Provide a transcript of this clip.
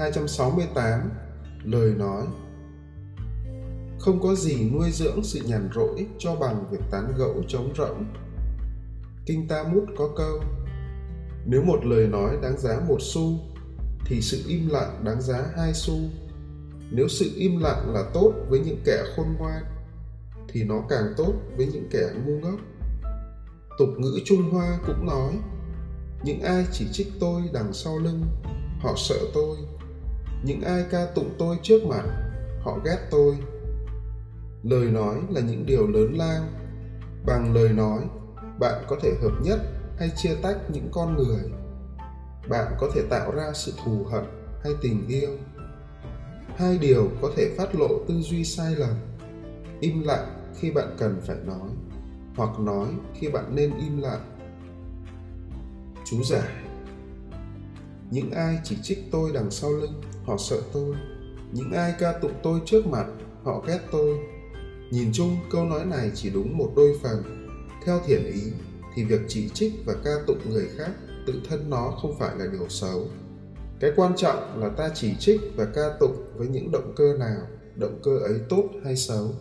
268 Lời nói Không có gì nuôi dưỡng sự nhàn rỗi cho bằng việc tán gẫu trống rỗng. Kinh Ta Mút có câu Nếu một lời nói đáng giá một xu, thì sự im lặng đáng giá hai xu. Nếu sự im lặng là tốt với những kẻ khôn ngoan, thì nó càng tốt với những kẻ ngu ngốc. Tục ngữ Trung Hoa cũng nói những ai chỉ trích tôi đằng sau lưng họ sợ tôi những ai ca tụng tôi trước mặt, họ ghét tôi. Lời nói là những điều lớn lao. Bằng lời nói, bạn có thể hợp nhất hay chia tách những con người. Bạn có thể tạo ra sự thù hận hay tình yêu. Hai điều có thể phát lộ tư duy sai lầm. Im lặng khi bạn cần phải nói, hoặc nói khi bạn nên im lặng. Chú giải những ai chỉ trích tôi đằng sau lưng, họ sợ tôi. Những ai ca tụng tôi trước mặt, họ ghét tôi. Nhìn chung, câu nói này chỉ đúng một đôi phần. Theo thiền ý, thì việc chỉ trích và ca tụng người khác, tự thân nó không phải là điều xấu. Cái quan trọng là ta chỉ trích và ca tụng với những động cơ nào, động cơ ấy tốt hay xấu.